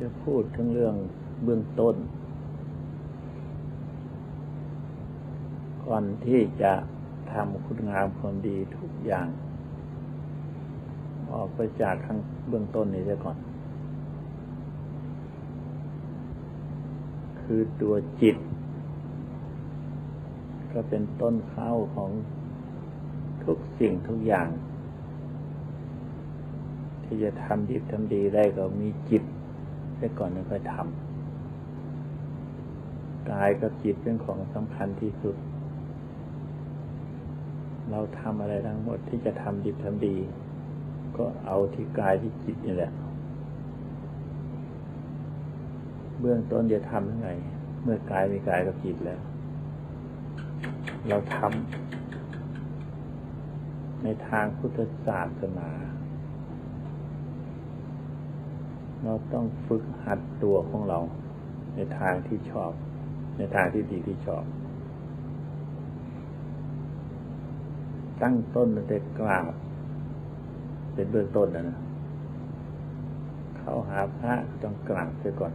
จะพูดถึงเรื่องเบื้องต้น ก่อนที่จะทำคุณงามความดีทุกอย่าง ออกไปจากข้างเบื้องต้นนี้ซะก่อน คือตัวจิต ก็เป็นต้นข้าวของทุกสิ่งทุกอย่าง ที่จะทำดีทำดีได้ก็มีจิต ซะก่อนแล้วค่อยทำกายกับจิตเป็นของสำคัญที่สุด เราทำอะไรทั้งหมดที่จะทำดีทำดี ก็เอาที่กายที่จิตนี่แหละ เบื้องต้นจะทำยังไง เมื่อกายมีกายกับจิตแล้ว เราทำในทางพุทธศาสนา เราต้องฝึกหัดตัวของเรา ในทางที่ชอบ ในทางที่ดีที่ชอบ ตั้งต้นแต่กราบ เป็นเบื้องต้นนะ เขาหาพระต้องกราบไปก่อน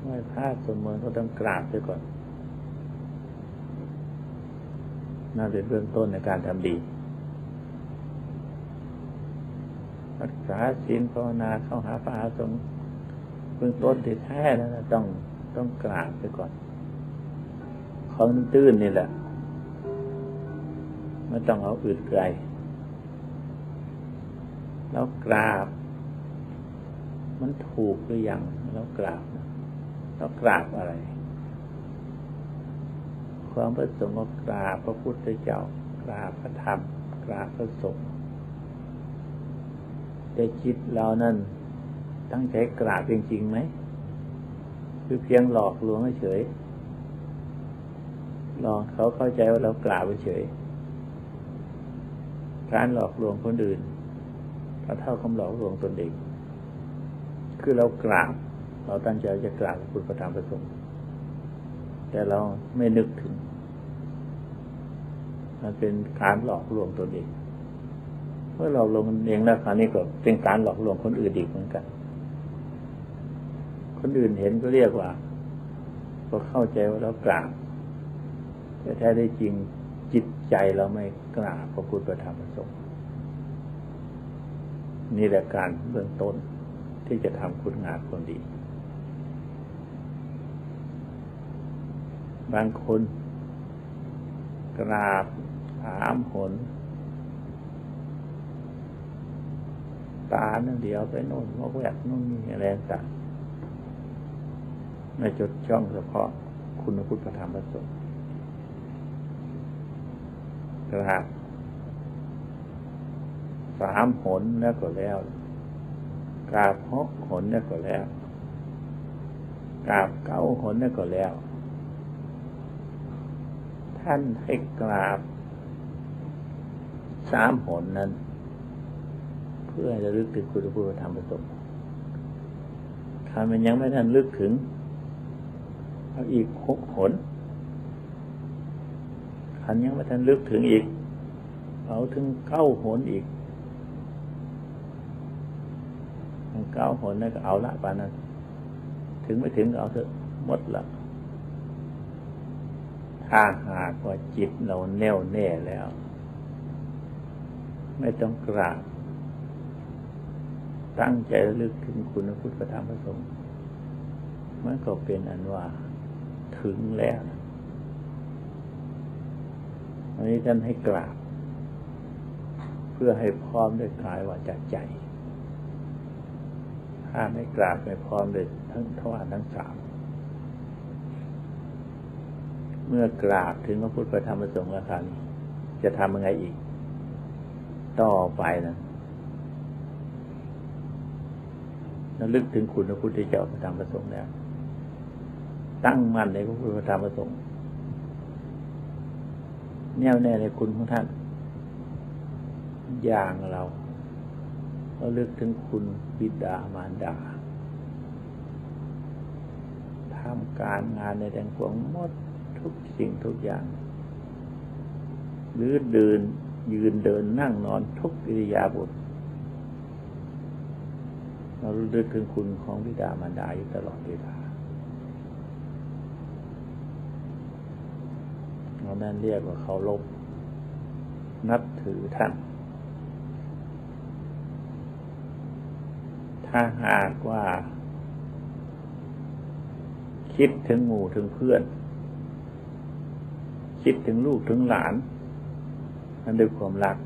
ไหว้พระสวดมนต์ก็ต้องกราบไปก่อนนั่นเป็นเบื้องต้นในการทำดีรัก ษาศีลภาวนาเข้าหาพระอาสงฆ์เบื้องต้นที่แท้แล้นะต้องต้องกราบไปก่อน ของตื้นนี่แหละไม่ต้องเอาอื่นไกลแล้วกราบ มันถูกหรือยังแล้วกราบแล้วกราบอะไร ความประสงค์กราบพระพุทธเจ้ากราบพระธรรม กราบพระสงฆ์ แต่จิตเรานั่นตั้งใจกราบจริงๆไหม คือเพียงหลอกลวงเฉยลองเขาเข้าใจว่าเรากราบเฉย การหลอกลวงคนอื่นก็เท่าคำหลอกลวงตนเอง คือเรากราบ เราตั้งใจจะกราบพระพุทธธรรมประสงค์ แต่เราไม่นึกถึง มันเป็นการหลอกลวงตนเอง เมื่อเราลงเองแล้วคราวนี้ก็เป็นการหลอกลวงคนอื่นอีกเหมือนกัน คนอื่นเห็นก็เรียกว่าก็เข้าใจว่าเรากราบแต่แท้ได้จริงจิตใจเราไม่กราบพระพุทธธรรมประสงค์นี่แหละการเบื้องต้นที่จะทำคุณงามคนดี บางคนกราบถามหน ตานั่นเดียวไปโน่นมาแวกโน่นนี่อะไรต่างในจดช่องเฉพาะคุณพุทธธรรมประสงค์กราบสามหนแล้วก็แล้วกราบหกหนแล้วก็แล้วกราบเก้าหนแล้วก็แล้ว ท่านให้กราบสามหนนั้น เพื่อจะลึกถึงคุณพุทธธรรมประสงค์ถ้ามันยังไม่ทันลึกถึงเอาอีกหกหนขันยังไม่ทันลึกถึงอีก เอาถึงเก้าหนอีกเก้าหนนั่นก็เอาละปานนั้น ถึงไม่ถึงเอาเถอะหมดละถ้าหากว่าจิตเราแน่วแน่แล้ว ไม่ต้องกราบ ตั้งใจระลึกถึงคุณพุทธธรรมพระสงฆ์มันก็เป็นอันว่าถึงแล้วอันนี้ท่านให้กราบ เพื่อให้พร้อมด้วยกายวาจาใจ ถ้าไม่กราบไม่พร้อมด้วยทั้งทวารทั้งสามเมื่อกราบถึงพระพุทธธรรมประสงค์แล้วคราวนี้จะทำยังไงอีก ต่อไปนะ ระลึกถึงคุณพระพุทธเจ้าพระธรรมประสงค์แล้ว ตั้งมั่นในพระพุทธธรรมประสงค์แน่วแน่ในคุณของท่าน อย่างเราเราลึกถึงคุณบิดามารดาทำการงานในแดงพวงหมดทุกสิ่งทุกอย่าง หรือเดินยืนเดินนั่งนอนทุกกิริยาบท เรารู้ลึกถึงคุณของบิดามารดาอยู่ตลอดเวลาเรานั่นเรียกว่าเขาลบนับถือท่าน ถ้าหากว่า คิดถึงหมู่ถึงเพื่อน คิดถึงลูกถึงหลาน นั่นด้วยความรัก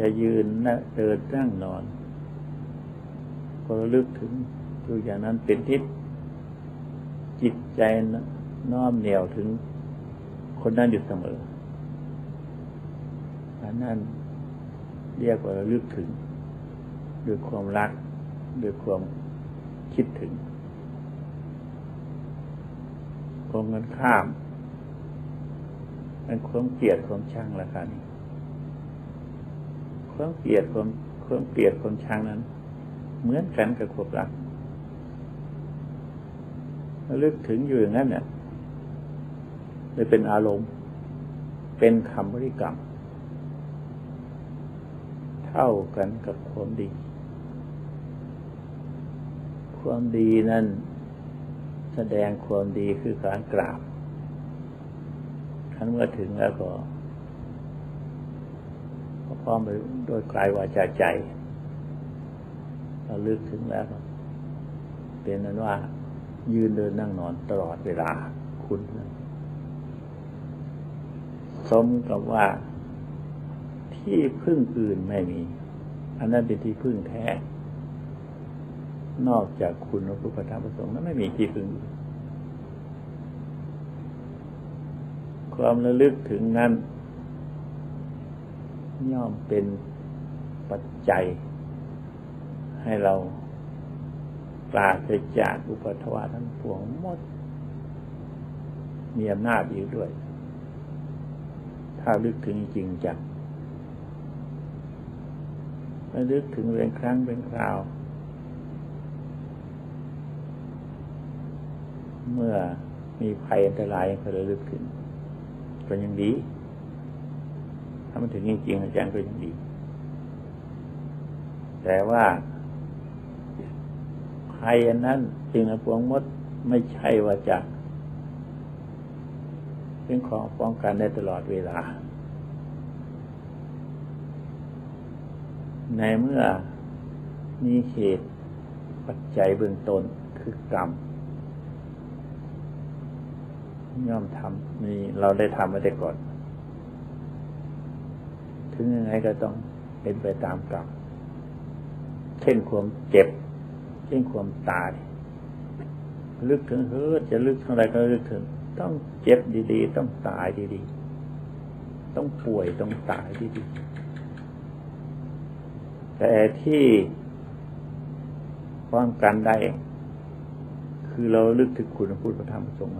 จะยืนนะเดินนั่งนอนก็ระลึกถึงอยู่อย่างนั้นเป็นทิศจิตใจน้อมเหนียวถึงคนนั้นอยู่เสมออันนั้นเรียกว่าระลึกถึงด้วยความรักด้วยความคิดถึงตรงกันข้ามเป็นความเกลียดความชังละกัน ความเกลียดความความเกลียดความชังนั้น เหมือนกันกับความรักระลึกถึงอยู่อย่างนั้นเนี่ยเลยเป็นอารมณ์ เป็นคำบริกรรม เท่ากันกับความดี ความดีนั้นแสดงความดีคือการกราบขั้นเมื่อถึงแล้วก็ พร้อมไปโดยกายวาจาใจเราลึกถึงแล้ว เป็นนั้นว่า ยืนเดินนั่งนอนตลอดเวลาคุณสมกับว่าที่พึ่งอื่นไม่มี อันนั้นเป็นที่พึ่งแท้ นอกจากคุณพระพุทธธรรมประสงค์นั้นไม่มีที่พึ่ง ความระลึกถึงนั้น ย่อมเป็นปัจจัย ให้เราปราศจากอุปทวาทั้งปวงหมด มีอำนาจอีกด้วย ถ้าลึกถึงจริงจังไม่ลึกถึงเป็นครั้งเป็นคราว เมื่อมีภัยอันตรายก็เลยลึกถึงก็ยังดี มันถึงจริงๆอาจารย์ก็ยังดี แต่ว่าภัยอันนั้นจริงนพวงมดไม่ใช่ว่าจะเป็นของป้องกันได้ตลอดเวลา ในเมื่อมีเหตุปัจจัยเบื้องต้นคือกรรมย่อมทำมีเราได้ทำมาแต่ก่อน ถึงยังไงก็ต้องเป็นไปตามกรรมเช่นความเจ็บ เช่นความตาย ลึกถึงเฮ้จะลึกเท่าไรก็ลึกถึง ต้องเจ็บดี ๆ ต้องตายดีๆ ต้องป่วยต้องตายดีๆ แต่ที่ป้องกันได้ คือเราลึกถึงคุณพูดพระธรรมประสงค์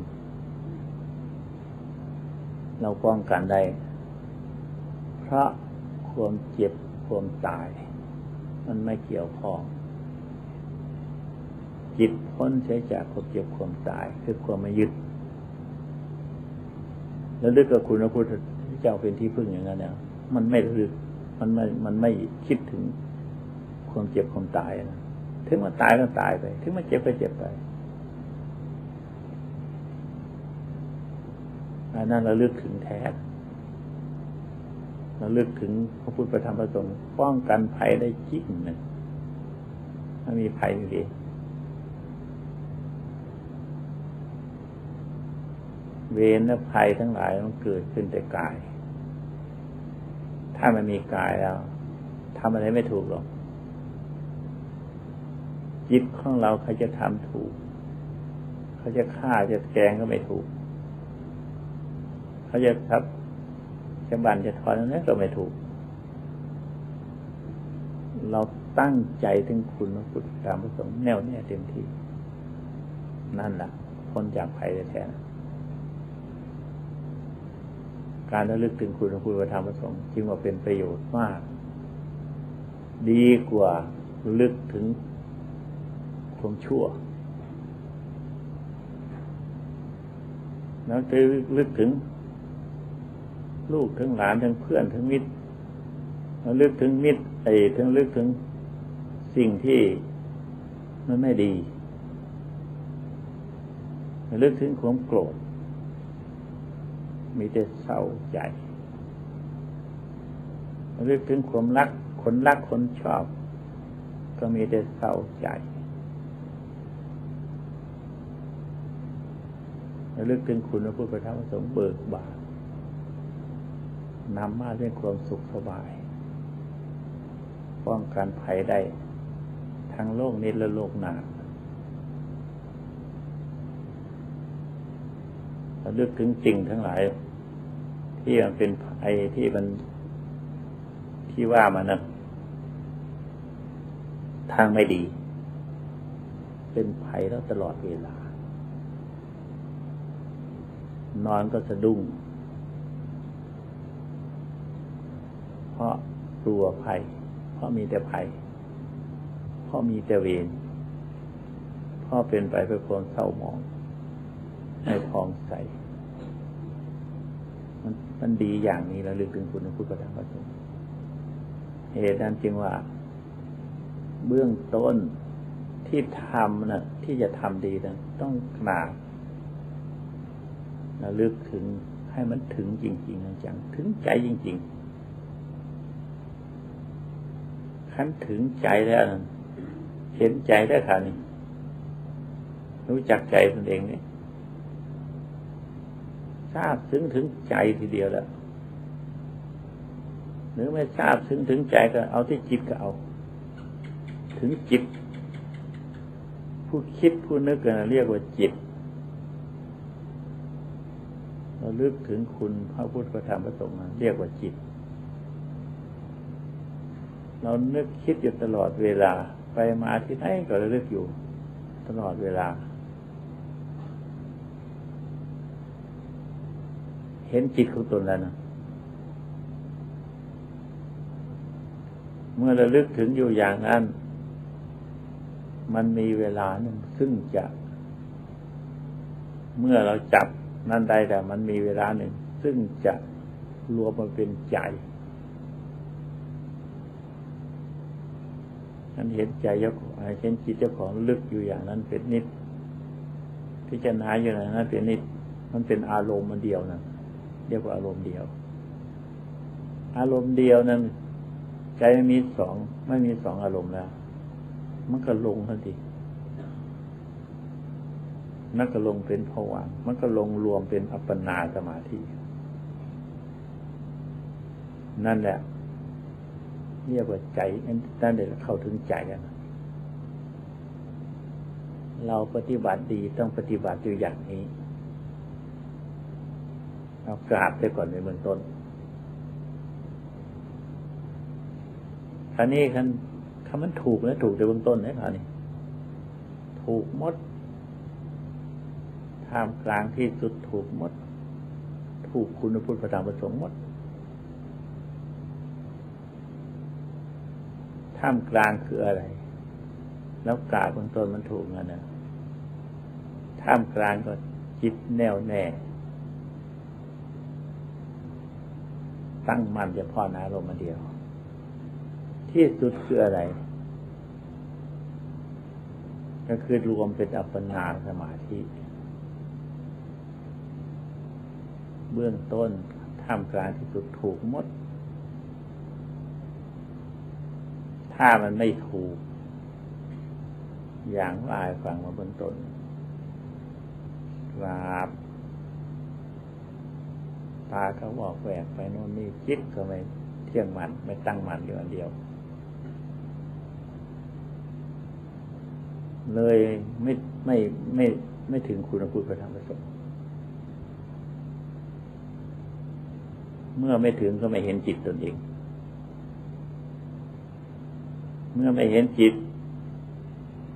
เราป้องกันได้ เพราะ ความเจ็บความตาย มันไม่เกี่ยวข้องจิตพ้นใช้จากความเจ็บความตายคือความไม่ยึดแล้วลึกกับคุณพระพุทธเจ้าเป็นที่พึ่งอย่างนั้นเนี่ยมันไม่ลึกมันไม่มันไม่คิดถึงความเจ็บความตายนะถึงมันตายก็ตายไป ถึงมันเจ็บก็เจ็บไปอันนั้นเราลึกถึงแท้ ราลึกถึงพระพุทธธรรมประสงค์ป้องกันภัยได้จริงนะถ้ามีภัยอยู่ดีเวรและภัยทั้งหลายมันเกิดขึ้นแต่กาย ถ้ามันมีกายแล้วทำอะไรไม่ถูกหรอกจิตของเราเขาจะทำถูก เขาจะฆ่าจะแกงก็ไม่ถูก เขาจะทับ จะบันจะถอนนั้นก็ไม่ถูก เราตั้งใจถึงคุณพระพุทธธรรมพระสงฆ์แน่วแน่เต็มที่ นั่นแหละพ้นจากภัยแท้การระลึกถึงคุณของคุณธรรมประสงค์จึงว่าเป็นประโยชน์มาก ดีกว่าลึกถึงความชั่วแล้วจะลึกถึง ลูกถึงหลานถึงเพื่อนถึงมิตรแล้วลึกถึงมิตรไอ้ถึงลึกถึงสิ่งที่มันไม่ดีระลึกถึงความโกรธ มีแต่เศร้าใจระลึกถึงความรักคนรักคนชอบ ก็มีแต่เศร้าใจระลึกถึงคุณพระพุทธธรรมสงฆ์เบิกบาน นำมาด้วยความสุขสบาย ป้องกันภัยได้ทั้งโลกนี้และโลกหน้าระลึกถึงจริงทั้งหลาย ที่มันเป็นภัยที่มันที่ว่ามันนะทางไม่ดี เป็นภัยแล้วตลอดเวลา นอนก็สะดุ้ง เพ ราะกลัวภัย เพราะมีแต่ภัย เพราะมีแต่เวรเพราะเป็นไปเพื่อความเศร้าหมองไม่พองใสมันมันดีอย่างนี้แล้วลึกถึงคุณพุทธธรรมพระสงฆ์เหตุนั้นจึงว่า เบื้องต้นที่ทำนะที่จะทำดีนะต้องกราบระลึกถึงให้มันถึงจริง ๆ จังถึงใจจริง ๆ ขั้นถึงใจแล้วเห็นใจได้ค่ะนี่รู้จักใจตนเองนี่ทราบถึงถึงใจทีเดียวแล้วหรือไม่ทราบถึงถึงใจก็เอาที่จิตก็เอา ถึงจิต ผู้คิดผู้นึกกันเรียกว่าจิตเราลึกถึงคุณพระพุทธพระธรรมพระสงฆ์เรียกว่าจิต เรานึกคิดอยู่ตลอดเวลา ไปมาที่ไหนก็ระลึกอยู่ ตลอดเวลา เห็นจิตของตนแล้วนะเมื่อระลึกถึงอยู่อย่างนั้น มันมีเวลาหนึ่งซึ่งจะ เมื่อเราจับนั้นได้แต่มันมีเวลาหนึ่ง ซึ่งจะรวมมาเป็นใจ นั้นเห็นใจเจ้าเห็นจิตเจ้าของลึกอยู่อย่างนั้นเป็นนิด พิจารณาอยู่อย่างนั้นเป็นนิด มันเป็นอารมณ์มันเดียวนะเรียกว่าอารมณ์เดียว อารมณ์เดียวนั้น ใจไม่มีสองไม่มีสองอารมณ์แล้ว มันก็ลงทันทีนั่นก็ลงเป็นผวังมันก็ลงรวมเป็นอัปปนาสมาธิ นั่นแหละ เรียกว่าใจนั่นเดี๋ยวเข้าถึงใจกันเราปฏิบัติดีต้องปฏิบัติอยู่อย่างนี้เรากราบไปก่อนในเบื้องต้นอันนี้คันคำมันถูกนะถูกในเบื้องต้นนะครันี่ถูกมดท่ามกลางที่สุดถูกมด ถูกคุณพุทธประธานประสงค์มด ท่ามกลางคืออะไร แล้วกาเบื้องต้นมันถูกงันนะท่ามกลางก็จิตแน่วแน่ ตั้งมั่นจะพ่อนาลมมาเดียว ที่สุดคืออะไร ก็คือรวมเป็นอัปปนาสมาธิ เบื้องต้นท่ามกลางที่สุดถูกมด ถ้ามันไม่ถูก อย่างว่าฟังมาเบื้องต้นกราบตาเขาบอกแหวกไปโน่นนี่คิดก็ไม่เที่ยงมันไม่ตั้งมันอยู่อันเดียว เลยไม่ไม่ไม่ไม่ถึงคุณพุทธธรรมประสงค์เมื่อไม่ถึงก็ไม่เห็นจิตตนเอง เมื่อไม่เห็นจิต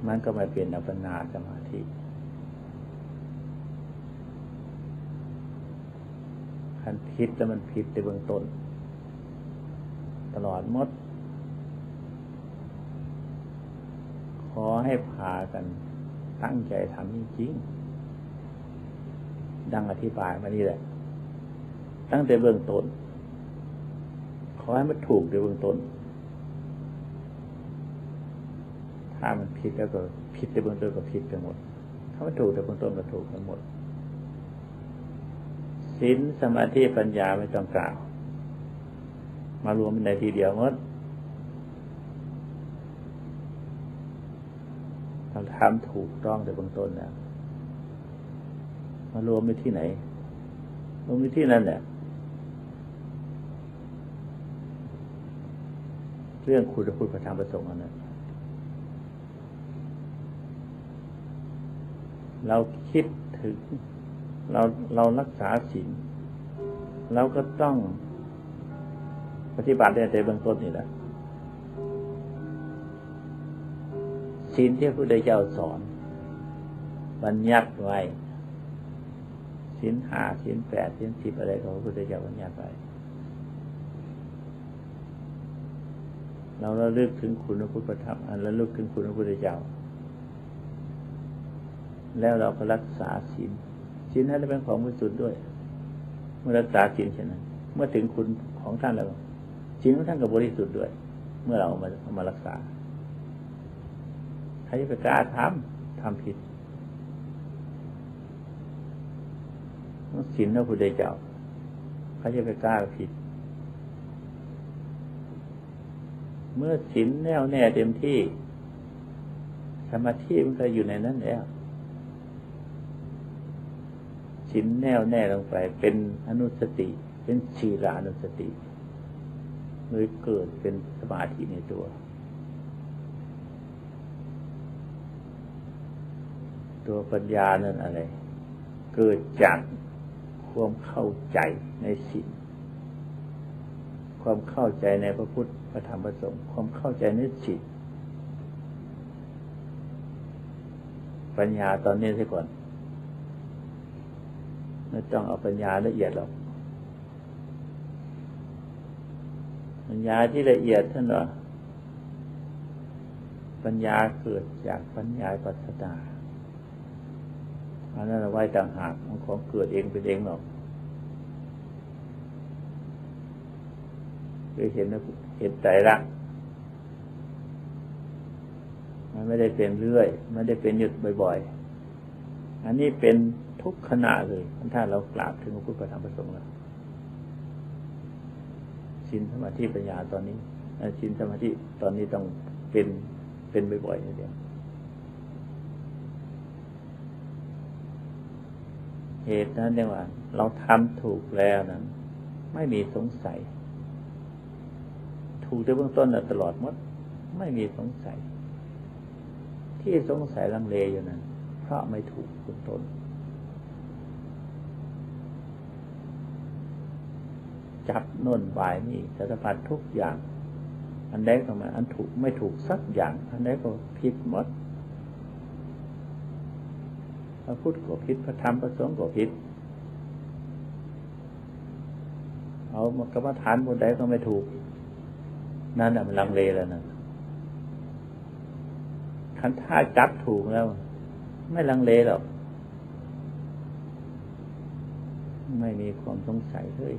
มันก็ไม่เป็นอัปปนาสมาธิ คันผิดแต่มันผิดในเบื้องต้น ตลอดมด ขอให้พากันตั้งใจทำจริงๆดังอธิบายมานี่แหละ ตั้งแต่เบื้องต้น ขอให้มันถูกในเบื้องต้น ถ้ามันผิดแล้วก็ผิดในเบื้องต้นก็ผิดไปหมด ถ้ามันถูกในเบื้องต้นก็ถูกทั้งหมดศีลสมาธิปัญญาไม่ต้องกล่าว มารวมในทีเดียวหมดเราทำถูกต้องในเบื้องต้นแล้วมารวมไปที่ไหนรวมไปที่นั่นแหละเรื่องคุณคุณประธานประสงค์อันนั้น เราคิดถึง เราเรารักษาศีลเราก็ต้องปฏิบัติในแต่เบื้องต้นนี่แหละศีลที่พระพุทธเจ้าสอนบัญญัติไว้ศีลห้าศีลแปดศีลสิบอะไรของพระพุทธเจ้าบัญญัติไว้เราระลึกถึงคุณพระพุทธธรรมอันระลึกถึงคุณพระพุทธเจ้า แล้วเราก็รักษาศีลศีลนั้นเป็นของบริสุทธิ์ด้วย เมื่อรักษาศีลเช่นนั้น เมื่อถึงคุณของท่านแล้วศีลของท่านก็บริสุทธิ์ด้วย เมื่อเราเอามาเอามารักษาใครจะไปกล้าทำทำผิดศีลพระพุทธเจ้าเขาจะไปกล้าผิด เมื่อศีลแน่วแน่เต็มที่สมาธิมันก็อยู่ในนั้นแล้ว ศีลแน่วแน่ลงไป เป็นอนุสติ เป็นชีรานุสติเลยเกิดเป็นสมาธิในตัว ตัวปัญญานั่นอะไร เกิดจากความเข้าใจในศีลความเข้าใจในพระพุทธพระธรรมพระสงฆ์ความเข้าใจในจิตปัญญาตอนนี้ซะก่อน ไม่ต้องเอาปัญญาละเอียดหรอกปัญญาที่ละเอียดท่านว่าปัญญาเกิดจากปัญญาปัสตาอันนั้นเอาไว้ต่างหากมันของเกิดเองเป็นเองหรอกคือเห็นเห็นใจรักมันไม่ได้เป็นเรื่อย ไม่ได้เป็นหยุดบ่อย ๆ อันนี้เป็น ทุกขณะเลย ถ้าเรากราบถึงพระพุทธธรรมประสงค์แล้วชินสมาธิปัญญาตอนนี้ชินสมาธิตอนนี้ต้องเป็นเป็นบ่อยๆเดียวเหตุนั้นเนี่ยว่า เราทำถูกแล้วนั้น ไม่มีสงสัย ถูกในเบื้องต้นตลอดมด ไม่มีสงสัย ที่สงสัยลังเลอยู่นั้นเพราะไม่ถูกเบื้องต้น จับน่นบายนี่สารพัดทุกอย่าง อันใดก็มาอันถูกไม่ถูกสักอย่าง อันใดก็ผิดหมดพระพุทธก็ผิดพระธรรมพระสงฆ์ก็ผิดเอากรรมฐานบนใดก็ไม่ถูก นั่นแหละมันลังเลแล้วนะคันถ้าจับถูกแล้ว ไม่ลังเลหรอก ไม่มีความสงสัยเลย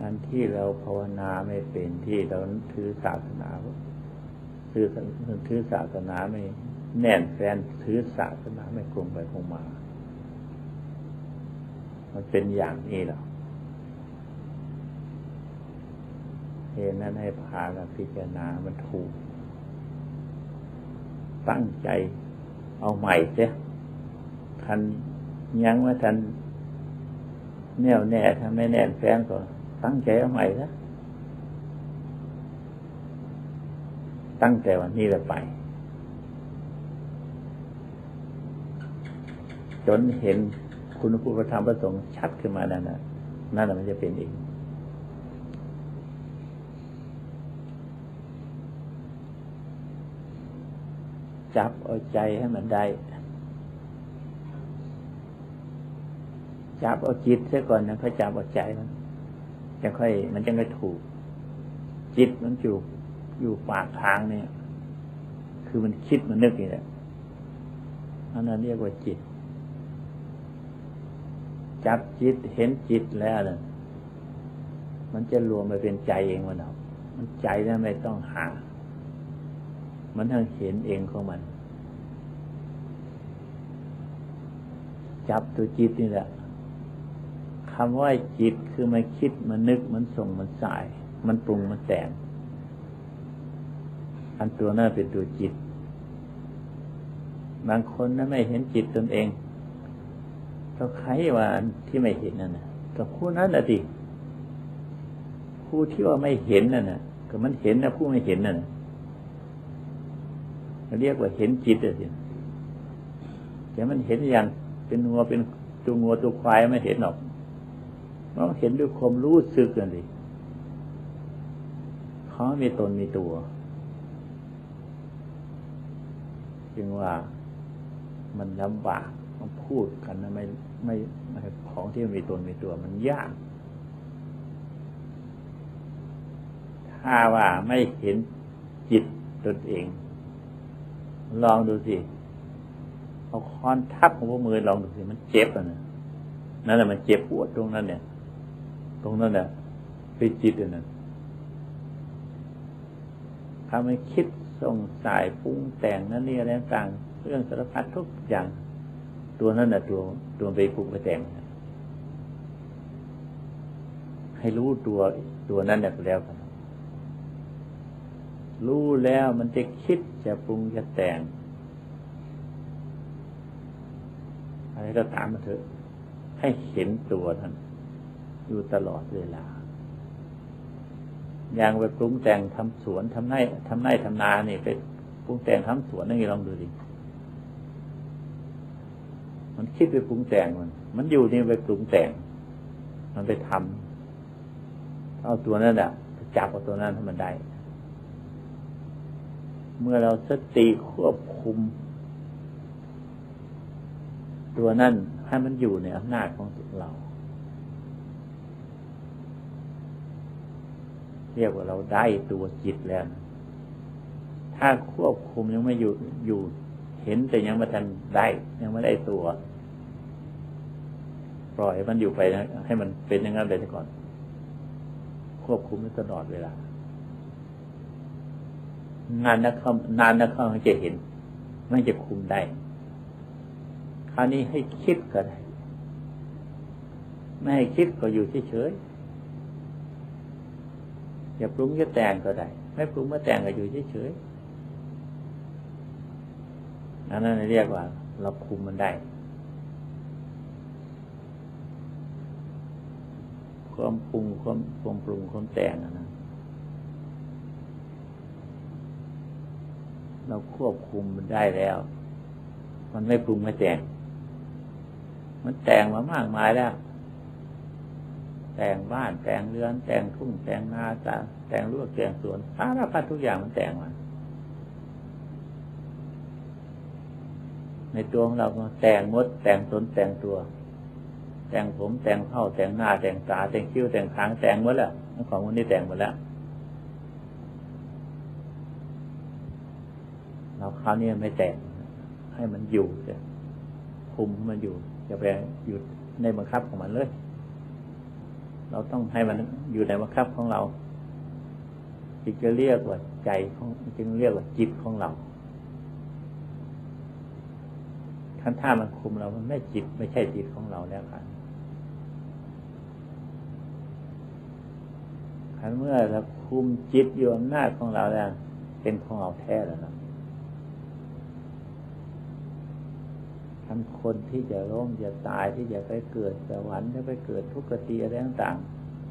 อันที่เราภาวนาไม่เป็นที่เราถือศาสนาถือถือศาสนาไม่แน่นแฟนถือศาสนาไม่คงไปคงมา มันเป็นอย่างนี้หรอเหตุนั้นให้พากันพิจารณามันถูก ตั้งใจเอาใหม่เสียทันยั้งว่าทันแน่วแน่ถ้าไม่แน่นแฟนก็ ตั้งใจเอาใหม่นะตั้งแต่วันนี้แล้วไป จนเห็นคุณผู้ประธรรมประสงค์ชัดขึ้นมานั่นนะนั่นแหละมันจะเป็นเองจับเอาใจให้มันได้ จับเอาจิตเสียก่อนนะเขาจับเอาใจมัน จะค่อย มันจะไม่ถูก จิตมันอยู่อยู่ปากทางเนี่ย คือมันคิดมันนึกนี่แหละอันนั้นเรียกว่าจิต จับจิตเห็นจิตแล้วเนี่ยมันจะรวมมาเป็นใจเองมันเอามันใจนั้นไม่ต้องหา มันทั้งเห็นเองของมัน จับตัวจิตนี่แหละ คำว่าจิตคือมันคิดมันนึกมันส่งมันสาย มันปรุงมันแต่ง อันตัวนั้นเป็นตัวจิต บางคนนั้นไม่เห็นจิตตนเองก็ใครว่าที่ไม่เห็นนั่นนะก็ผู้นั้นแหะดิผู้ที่ว่าไม่เห็นนั่นนะก็มันเห็นนะผู้ไม่เห็นนั่นเรียกว่าเห็นจิตอะสิแต่มันเห็นอย่างเป็นงัวเป็นตัวงัวตัวควายไม่เห็นหรอก เราเห็นด้วยความรู้สึกกันดิเขามีตนมีตัว จึงว่ามันลำบากมันพูดกันนะไม่ไม่ไม่ของที่มีตนมีตัวมันยาก ถ้าว่าไม่เห็นจิตตนเอง ลองดูสิเอาค้อนทับหัวมือลองดูสิมันเจ็บอะนะนั่นแหละมันเจ็บปวดตรงนั้นเนี่ย ตรงนั้นแหละเป็นจิตอ่นะถ้าไม่คิดสงสายปรุงแต่งนั่นนี่อะไรต่างเรื่องสารพัดทุกอย่าง ตัวนั้นน่ะตัวตัวไปปรุงไปแต่ง ให้รู้ตัวตัวนั้นเนี่ยแล้วกันรู้แล้วมันจะคิดจะปรุงจะแต่ง อะไรก็ตามมาเถอะ ให้เห็นตัวท่าน อยู่ตลอดเวลา อย่างไปปรุงแต่งทำสวนทำไร่ทำไร่ทำนาเนี่ยไปปรุงแต่งทำสวนนั่ลองดูดิ มันคิดไปปรุงแต่งมัน มันอยู่นี่ไปปรุงแต่ง มันไปทำเอาตัวนั้นอะจับเอาตัวนั้นให้มันได้ เมื่อเราสติควบคุม ตัวนั้นให้มันอยู่ในอำนาจของเรา เรียกว่าเราได้ตัวจิตแล้ว ถ้าควบคุมยังไม่อยู่อยู่เห็นแต่ยังไม่ทันได้ ยังไม่ได้ตัว ปล่อยมันอยู่ไปนะให้มันเป็นอย่างนั้นไปก่อน ควบคุมมันตลอดเวลางานนักเข้านานนักเข้าจะเห็นไม่จะคุมได้ คราวนี้ให้คิดก็ได้ ไม่ให้คิดก็อยู่เฉยๆ อย่าปรุงอย่าแต่งก็ได้ ไม่ปรุงไม่แต่งก็อยู่เฉยๆอันั่นเรียกว่า เราคุมมันได้ ความปรุงความความปรุงความแต่งนะเราควบคุมมันได้แล้ว มันไม่ปรุงไม่แต่ง มันแต่งมามากมายแล้ว แต่งบ้านแต่งเรือน แต่งทุ่งแต่งนาแต่แต่งรั้วแต่งสวนสารพัดทุกอย่างมันแต่งมาในตัวของเราแต่งมด แต่งตนแต่งตัว แต่งผมแต่งเผ้าแต่งหน้า แต่งตาแต่งคิ้วแต่งคางแต่งหมดแล้วของวันนี้แต่งหมดแล้วเราคราวนี้ไม่แต่งให้มันอยู่จะคุมมันอยู่จะไปอยู่ในบังคับของมันเลย เราต้องให้มันอยู่ในบังคับของเราจึงจะเรียกว่าใจของจึงเรียกว่าจิตของเราท่านถ้ามันคุมเรา มันไม่จิตไม่ใช่จิตของเราแล้วครับขันเมื่อเราคุมจิตอยู่อำนาจของเราแล้ว เป็นของเราแท้แล้วนะ ทั้งคนที่จะร่มจะตายที่จะไปเกิดสวรรค์จะไปเกิดทุกขติอะไรต่าง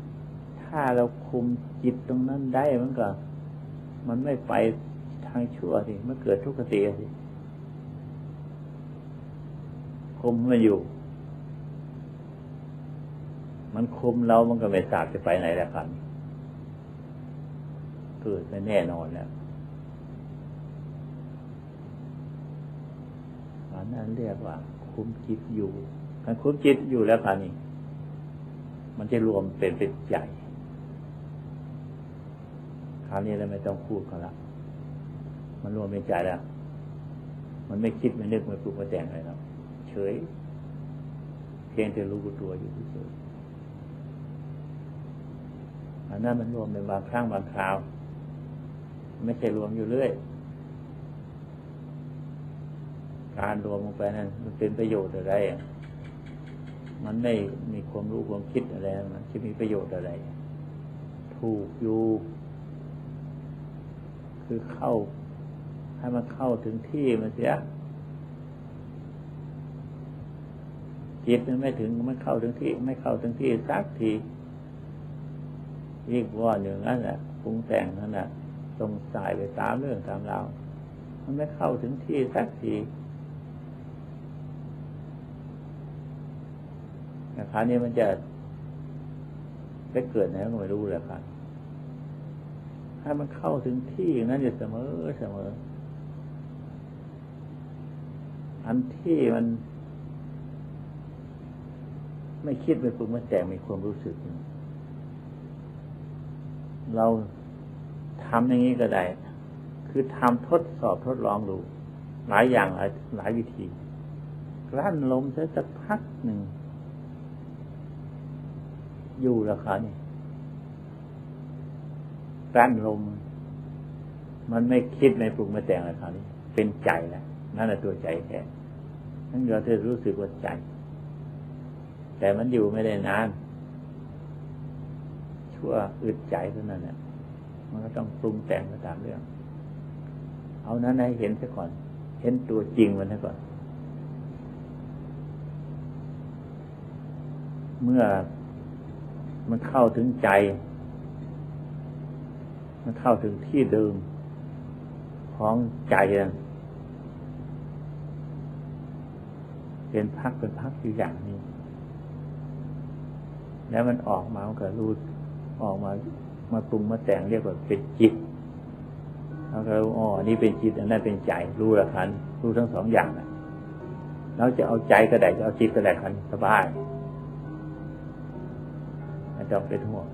ๆ ถ้าเราคุมจิตตรงนั้นได้มันก็ มันไม่ไปทางชั่วสิมันเกิดทุกขติสิคุมมันอยู่ มันคุมเรามันก็ไม่ทราบจะไปไหนแล้วครับเกิดไม่แน่นอนแล้วอั นั้นเรียกว่า คุ้มจิตอยู่การคุ้มจิตอยู่แล้วค่ะนี่ มันจะรวมเป็นเป็นใหญ่คราวนี้เราไม่ต้องพูดกันละ มันรวมเป็นใจแล้ว มันไม่คิดไม่นึกไม่ปรุงไม่แต่งอะไรแล้วเฉย เพียงแต่รู้ตัวอยู่เฉยอันนั้นมันรวมเป็นบางครั้งบางคราว ไม่ใช่รวมอยู่เรื่อย การรวมลงไปนั้นมันเป็นประโยชน์อะไร มันไม่มีความรู้ความคิดอะไรมันจะมีประโยชน์อะไร ถูกอยู่คือเข้า ให้มันเข้าถึงที่มันเสียจิตมันไม่ถึงมันเข้าถึงที่ ไม่เข้าถึงที่สักทียิ่ว่าอย่างนั้นแหละปรุงแต่งนั่นแหละตรงสายไปตามเรื่องตามราวมันไม่เข้าถึงที่สักที แต่คราวนี้มันจะไปเกิดไหนก็ไม่รู้แหละครับถ้มันเข้าถึงที่นั้นจะเสมอเสมอ อันที่มัน ไม่คิดไม่ปรุงไม่แต่งมีความรู้สึก เราทำอย่างนี้ก็ได้ คือทำทดสอบทดลองดู หลายอย่างหลายหลายวิธีกลั้นลมใช้สักพักหนึ่ง อยู่แล้วครับนี่กลั้นลม มันไม่คิดไม่ปรุงไม่แต่งล้วครับนี่เป็นใจแล้วนั่นแหละตัวใจแท้นั่นเราจะรู้สึกว่าใจ แต่มันอยู่ไม่ได้นาน ชั่วอึดใจเท่านั้นแหละมันก็ต้องปรุงแต่งไปตามเรื่อง เอานั้นให้เห็นซะก่อน เห็นตัวจริงมันซะก่อน เมื่อ มันเข้าถึงใจ มันเข้าถึงที่เดิมของใจนั้นเป็นพักเป็นพักอยู่อย่างนี้ แล้วมันออกมามันก็รู้ออกมามาปรุงมาแต่งเรียกว่าเป็นจิตเราก็รู้อ๋อนี่เป็นจิตอันนั้นเป็นใจ รู้ละคันรู้ทั้งสองอย่างนะเราจะเอาใจก็ได้จะเอาจิตก็ได้คันสบาย ต้องเป็นห่วง